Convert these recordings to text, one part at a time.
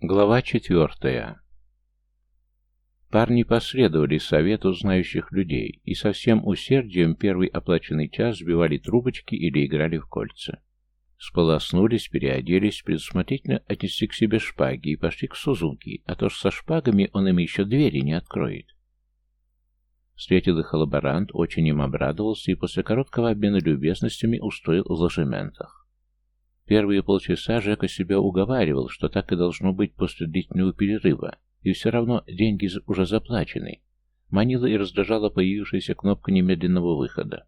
Глава четвертая. Парни последовали совету знающих людей и со всем усердием первый оплаченный час сбивали трубочки или играли в кольца. Сполоснулись, переоделись, предусмотрительно отнесли к себе шпаги и пошли к Сузуки, а то ж со шпагами он им еще двери не откроет. Встретил их лаборант, очень им обрадовался и после короткого обмена любезностями устроил в ложементах. Первые полчаса Жека себя уговаривал, что так и должно быть после длительного перерыва, и все равно деньги уже заплачены. Манила и раздражала появившаяся кнопка немедленного выхода.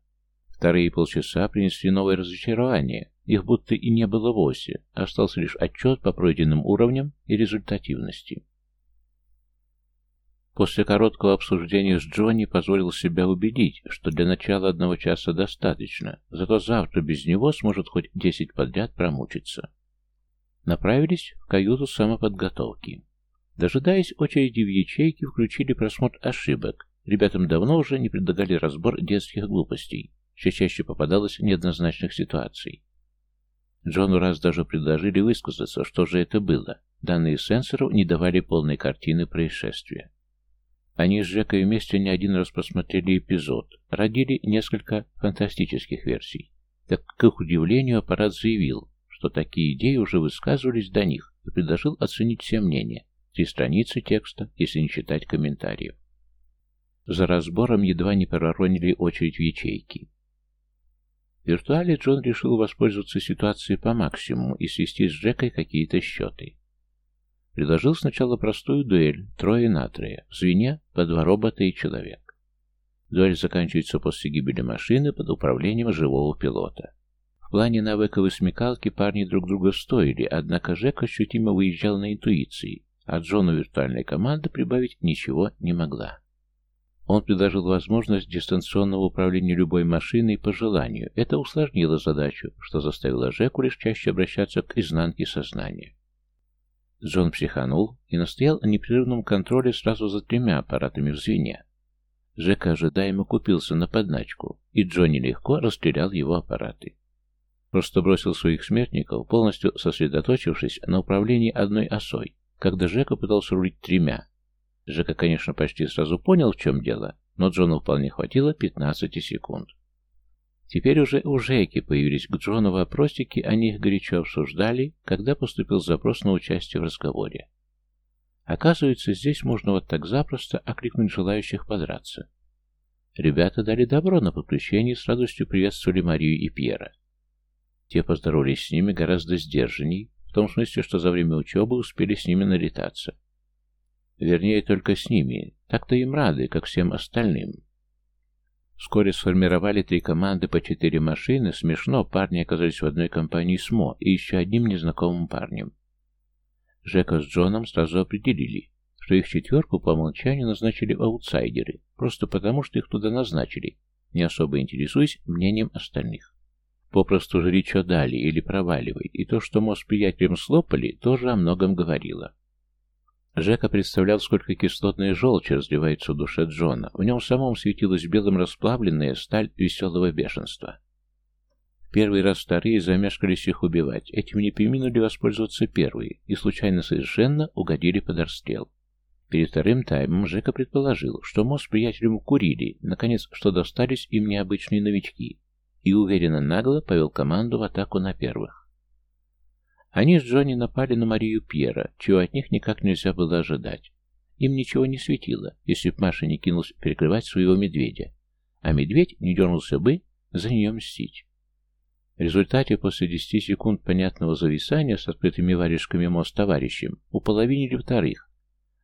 Вторые полчаса принесли новое разочарование, их будто и не было вовсе, остался лишь отчет по пройденным уровням и результативности. После короткого обсуждения с Джонни позволил себя убедить, что для начала одного часа достаточно, зато завтра без него сможет хоть десять подряд промучиться. Направились в каюту самоподготовки. Дожидаясь очереди в ячейке, включили просмотр ошибок. Ребятам давно уже не предлагали разбор детских глупостей. Все чаще попадалось неоднозначных ситуаций. Джону раз даже предложили высказаться, что же это было. Данные сенсоров не давали полной картины происшествия. Они с Жекой вместе не один раз просмотрели эпизод, родили несколько фантастических версий. Так, к их удивлению, аппарат заявил, что такие идеи уже высказывались до них и предложил оценить все мнения. Три страницы текста, если не считать комментариев. За разбором едва не проронили очередь в ячейки. В виртуале Джон решил воспользоваться ситуацией по максимуму и свести с Джекой какие-то счеты. Предложил сначала простую дуэль, трое на трое, в звене по два робота и человек. Дуэль заканчивается после гибели машины под управлением живого пилота. В плане навыков и смекалки парни друг друга стоили, однако Жек ощутимо выезжал на интуиции, а Джону виртуальная команда прибавить ничего не могла. Он предложил возможность дистанционного управления любой машиной по желанию. Это усложнило задачу, что заставило Жеку лишь чаще обращаться к изнанке сознания. Джон психанул и настоял о непрерывном контроле сразу за тремя аппаратами в звене. Жека ожидаемо купился на подначку, и Джонни легко расстрелял его аппараты. Просто бросил своих смертников, полностью сосредоточившись на управлении одной осой, когда Жека пытался рулить тремя. Жека, конечно, почти сразу понял, в чем дело, но Джону вполне хватило 15 секунд. Теперь уже у Жеки появились к Джону вопросики, они их горячо обсуждали, когда поступил запрос на участие в разговоре. Оказывается, здесь можно вот так запросто окликнуть желающих подраться. Ребята дали добро на подключение и с радостью приветствовали Марию и Пьера. Те поздоровались с ними гораздо сдержанней, в том смысле, что за время учебы успели с ними налетаться. Вернее, только с ними. Так-то им рады, как всем остальным. Вскоре сформировали три команды по четыре машины. Смешно, парни оказались в одной компании с Мо и еще одним незнакомым парнем. Жека с Джоном сразу определили, что их четверку по умолчанию назначили аутсайдеры, просто потому, что их туда назначили, не особо интересуясь мнением остальных. Попросту жри, что дали, или проваливай, и то, что Мо с приятелем слопали, тоже о многом говорило. Жека представлял, сколько кислотной желчи разливается в душе Джона. В нем самом светилась белым расплавленная сталь веселого бешенства. Первый раз вторые замешкались их убивать. Этим не приминули воспользоваться первые и случайно совершенно угодили под расстрел. Перед вторым таймом Жека предположил, что Мо с приятелем курили, наконец, что достались им необычные новички, и уверенно нагло повел команду в атаку на первых. Они с Джонни напали на Марию Пьера, чего от них никак нельзя было ожидать. Им ничего не светило, если б Маша не кинулась перекрывать своего медведя, а медведь не дернулся бы за нее мстить. В результате, после десяти секунд понятного зависания с открытыми варежками мост товарищем, уполовинили вторых,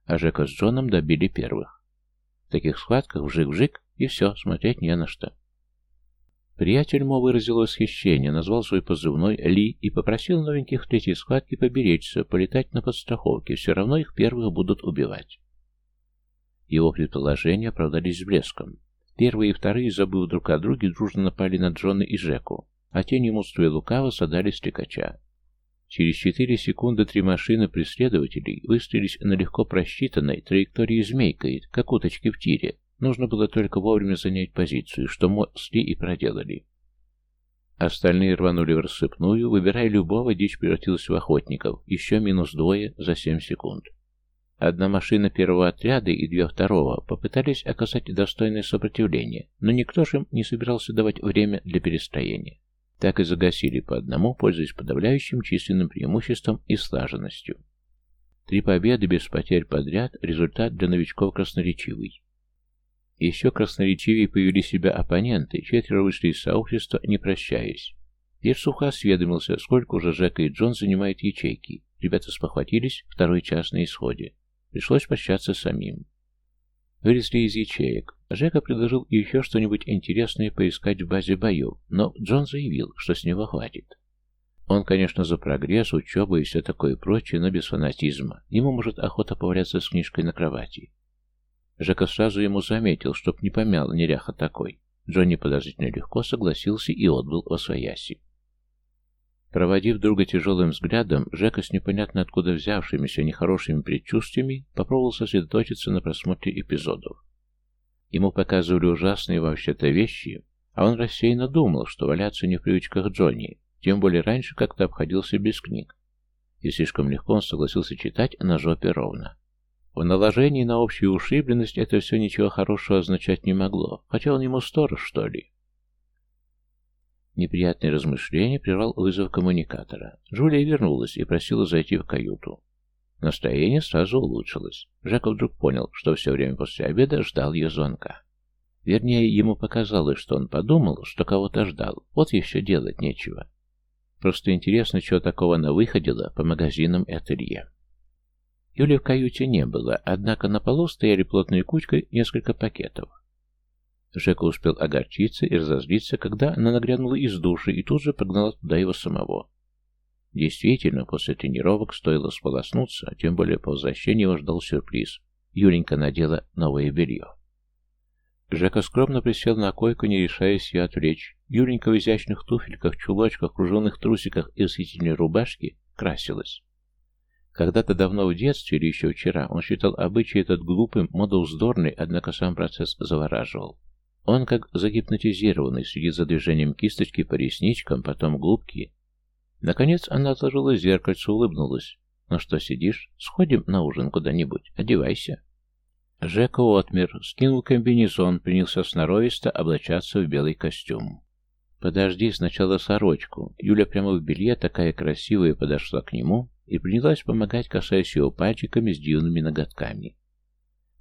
а Жека с Джоном добили первых. В таких схватках вжик-вжик, и все, смотреть не на что. Приятель Мо выразил восхищение, назвал свой позывной Ли и попросил новеньких в третьей схватке поберечься, полетать на подстраховке, все равно их первых будут убивать. Его предположения оправдались с блеском. Первые и вторые, забыв друг о друге, дружно напали на Джона и Жеку, а те, не лукаво, садали стрекача. Через четыре секунды три машины преследователей выстрелились на легко просчитанной траектории змейкой, как уточки в тире, Нужно было только вовремя занять позицию, что Мо и проделали. Остальные рванули в рассыпную, выбирая любого, дичь превратилась в охотников, еще минус двое за семь секунд. Одна машина первого отряда и две второго попытались оказать достойное сопротивление, но никто же им не собирался давать время для перестроения. Так и загасили по одному, пользуясь подавляющим численным преимуществом и слаженностью. Три победы без потерь подряд – результат для новичков красноречивый. Еще красноречивее повели себя оппоненты, четверо вышли из сообщества, не прощаясь. Пир сухо осведомился, сколько уже Жека и Джон занимают ячейки. Ребята спохватились, второй час на исходе. Пришлось прощаться самим. Вылезли из ячеек. Жека предложил еще что-нибудь интересное поискать в базе боев, но Джон заявил, что с него хватит. Он, конечно, за прогресс, учебу и все такое прочее, но без фанатизма. Ему может охота поваляться с книжкой на кровати. Жека сразу ему заметил, чтоб не помял неряха такой. Джонни подозрительно легко согласился и отбыл о свояси. Проводив друга тяжелым взглядом, Жека с непонятно откуда взявшимися нехорошими предчувствиями попробовал сосредоточиться на просмотре эпизодов. Ему показывали ужасные вообще-то вещи, а он рассеянно думал, что валяться не в привычках Джонни, тем более раньше как-то обходился без книг. И слишком легко он согласился читать на жопе ровно. В наложении на общую ушибленность это все ничего хорошего означать не могло, хотя он ему сторож, что ли. Неприятное размышление прервал вызов коммуникатора. Джулия вернулась и просила зайти в каюту. Настроение сразу улучшилось. Жаков вдруг понял, что все время после обеда ждал ее звонка. Вернее, ему показалось, что он подумал, что кого-то ждал. Вот еще делать нечего. Просто интересно, чего такого она выходила по магазинам и ателье. Юли в каюте не было, однако на полу стояли плотной кучкой несколько пакетов. Жека успел огорчиться и разозлиться, когда она нагрянула из души и тут же прогнала туда его самого. Действительно, после тренировок стоило сполоснуться, тем более по возвращении его ждал сюрприз. Юленька надела новое белье. Жека скромно присел на койку, не решаясь ее отвлечь. Юленька в изящных туфельках, чулочках, круженных трусиках и восхитительной рубашке красилась. Когда-то давно в детстве или еще вчера он считал обычай этот глупым, модоуздорный, однако сам процесс завораживал. Он, как загипнотизированный, следит за движением кисточки по ресничкам, потом губки. Наконец она отложила зеркальце, улыбнулась. «Ну что, сидишь? Сходим на ужин куда-нибудь. Одевайся». Жека отмер, скинул комбинезон, принялся сноровисто облачаться в белый костюм. «Подожди сначала сорочку». Юля прямо в белье, такая красивая, подошла к нему, и принялась помогать, касаясь его пальчиками с дивными ноготками.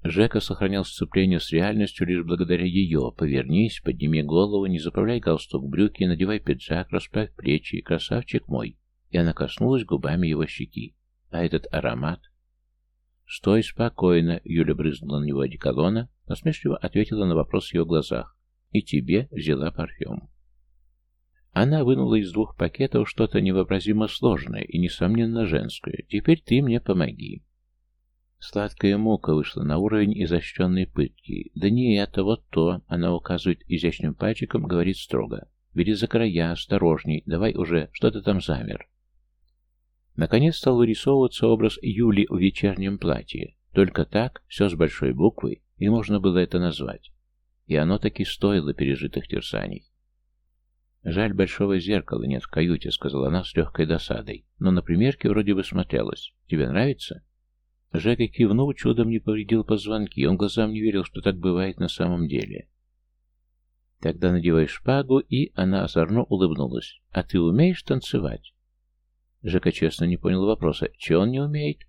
Жека сохранял сцепление с реальностью лишь благодаря ее. Повернись, подними голову, не заправляй галстук брюки, надевай пиджак, расправь плечи, красавчик мой. И она коснулась губами его щеки. А этот аромат... «Стой спокойно», — Юля брызнула на него одеколона, насмешливо ответила на вопрос в ее глазах. «И тебе взяла парфюм». Она вынула из двух пакетов что-то невообразимо сложное и, несомненно, женское. «Теперь ты мне помоги». Сладкая мука вышла на уровень изощренной пытки. «Да не это, вот то!» Она указывает изящным пальчиком, говорит строго. «Бери за края, осторожней, давай уже, что то там замер». Наконец стал вырисовываться образ Юли в вечернем платье. Только так, все с большой буквы, и можно было это назвать. И оно таки стоило пережитых терзаний. «Жаль, большого зеркала нет в каюте», — сказала она с легкой досадой. «Но на примерке вроде бы смотрелась. Тебе нравится?» Жека кивнул, чудом не повредил позвонки. Он глазам не верил, что так бывает на самом деле. «Тогда надевай шпагу», и она озорно улыбнулась. «А ты умеешь танцевать?» Жека честно не понял вопроса. «Че он не умеет?»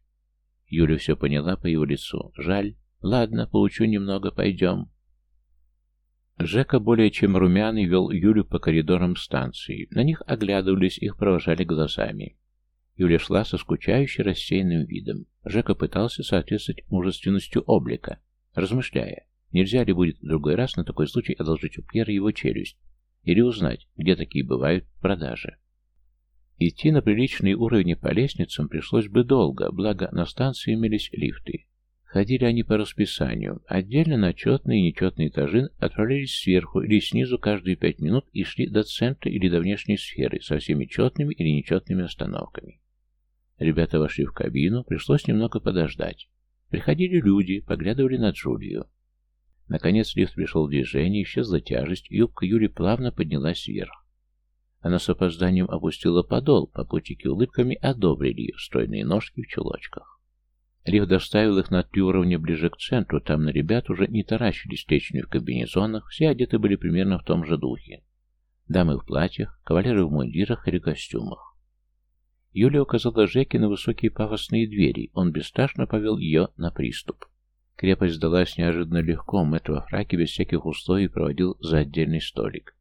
Юля все поняла по его лицу. «Жаль. Ладно, поучу немного, пойдем». Жека более чем румяный вел Юлю по коридорам станции. На них оглядывались, их провожали глазами. Юля шла со скучающей рассеянным видом. Жека пытался соответствовать мужественностью облика, размышляя, нельзя ли будет в другой раз на такой случай одолжить у Пьера его челюсть или узнать, где такие бывают в продаже. Идти на приличные уровни по лестницам пришлось бы долго, благо на станции имелись лифты. Ходили они по расписанию. Отдельно на четные и нечетные этажи отправлялись сверху или снизу каждые пять минут и шли до центра или до внешней сферы со всеми четными или нечетными остановками. Ребята вошли в кабину, пришлось немного подождать. Приходили люди, поглядывали на Джулию. Наконец лифт пришел в движение, исчезла тяжесть, юбка Юли плавно поднялась вверх. Она с опозданием опустила подол, попутчики улыбками одобрили ее стройные ножки в чулочках. Лифт доставил их на три уровня ближе к центру, там на ребят уже не таращились встречными в комбинезонах, все одеты были примерно в том же духе. Дамы в платьях, кавалеры в мундирах или костюмах. Юля указала Жеке на высокие пафосные двери, он бесстрашно повел ее на приступ. Крепость сдалась неожиданно легко, мэтр во фраке без всяких условий проводил за отдельный столик.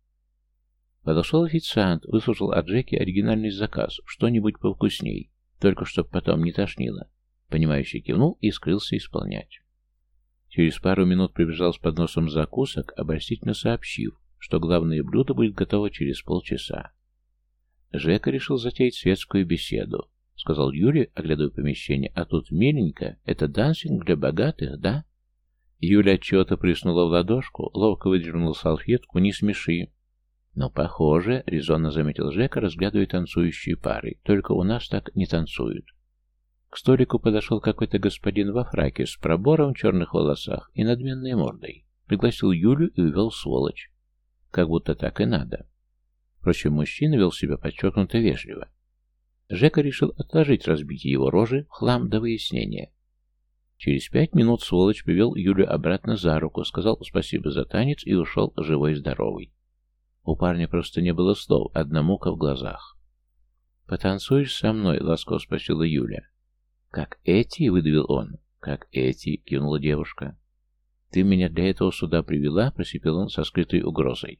Подошел официант, выслушал от Джеки оригинальный заказ, что-нибудь повкусней, только чтоб потом не тошнило. Понимающий кивнул и скрылся исполнять. Через пару минут прибежал с подносом закусок, обольстительно сообщив, что главное блюдо будет готово через полчаса. Жека решил затеять светскую беседу. Сказал Юре, оглядывая помещение, а тут миленько, это дансинг для богатых, да? Юля отчего-то приснула в ладошку, ловко выдернула салфетку, не смеши. «Ну, похоже», — резонно заметил Жека, разглядывая танцующие пары. «Только у нас так не танцуют». К столику подошел какой-то господин во фраке с пробором в черных волосах и надменной мордой. Пригласил Юлю и увел сволочь. Как будто так и надо. Впрочем, мужчина вел себя подчеркнуто вежливо. Жека решил отложить разбитие его рожи в хлам до выяснения. Через пять минут сволочь привел Юлю обратно за руку, сказал спасибо за танец и ушел живой и здоровый. У парня просто не было слов, одна мука в глазах. «Потанцуешь со мной?» — ласково спросила Юля. «Как эти?» — выдавил он. «Как эти?» — кивнула девушка. «Ты меня для этого сюда привела?» — просипел он со скрытой угрозой.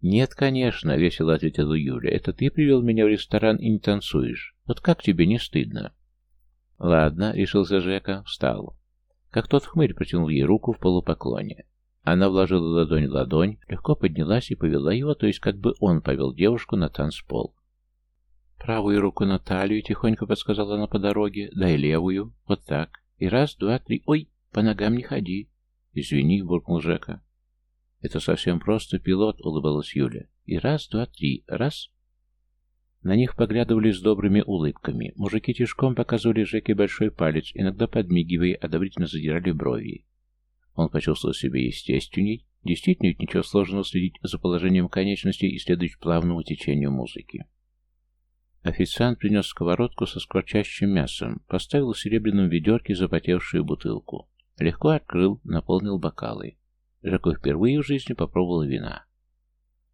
«Нет, конечно», — весело ответила Юля. «Это ты привел меня в ресторан и не танцуешь. Вот как тебе не стыдно?» «Ладно», — решился Жека, встал. Как тот хмырь протянул ей руку в полупоклоне. Она вложила ладонь в ладонь, легко поднялась и повела его, то есть как бы он повел девушку на танцпол. «Правую руку на талию», — тихонько подсказала она по дороге, — «дай левую, вот так, и раз, два, три, ой, по ногам не ходи». «Извини», — буркнул Жека. «Это совсем просто, пилот», — улыбалась Юля. «И раз, два, три. Раз». На них поглядывали с добрыми улыбками. Мужики тишком показывали Жеке большой палец, иногда подмигивая, одобрительно задирали брови. Он почувствовал себя естественней. Действительно, ведь ничего сложного следить за положением конечностей и следовать плавному течению музыки. Официант принес сковородку со скворчащим мясом, поставил в серебряном ведерке запотевшую бутылку. Легко открыл, наполнил бокалы. Жако впервые в жизни попробовал вина.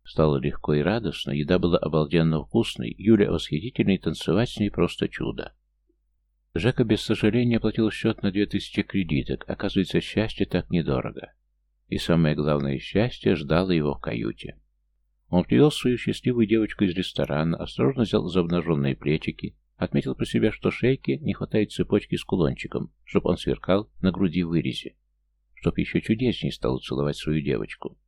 Стало легко и радостно, еда была обалденно вкусной, Юля восхитительной, танцевать с ней просто чудо. Жека без сожаления оплатил счет на две тысячи кредиток, оказывается, счастье так недорого. И самое главное, счастье ждало его в каюте. Он привел свою счастливую девочку из ресторана, осторожно взял за обнаженные плечики, отметил про себя, что шейке не хватает цепочки с кулончиком, чтобы он сверкал на груди вырезе чтоб еще чудесней стал целовать свою девочку.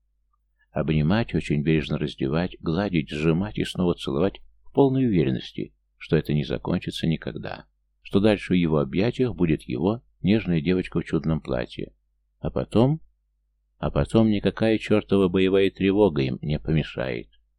Обнимать, очень бережно раздевать, гладить, сжимать и снова целовать в полной уверенности, что это не закончится никогда, что дальше в его объятиях будет его нежная девочка в чудном платье. А потом... А потом никакая чертова боевая тревога им не помешает.